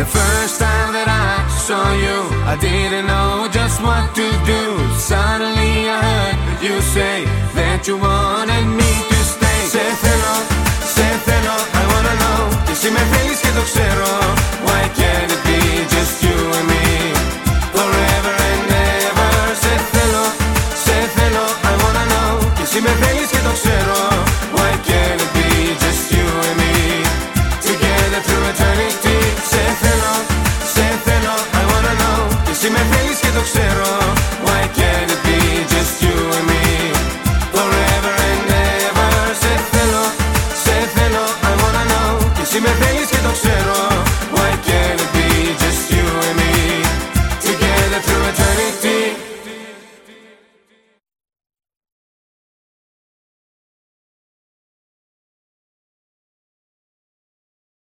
The first time that I saw you, I didn't know just what to do. Suddenly I heard you say that you wanted me to stay. Σε θέλω, σε θέλω, I wanna know. Και εσύ με θέλεις και το ξέρω. το ξέρω. Μα εκεί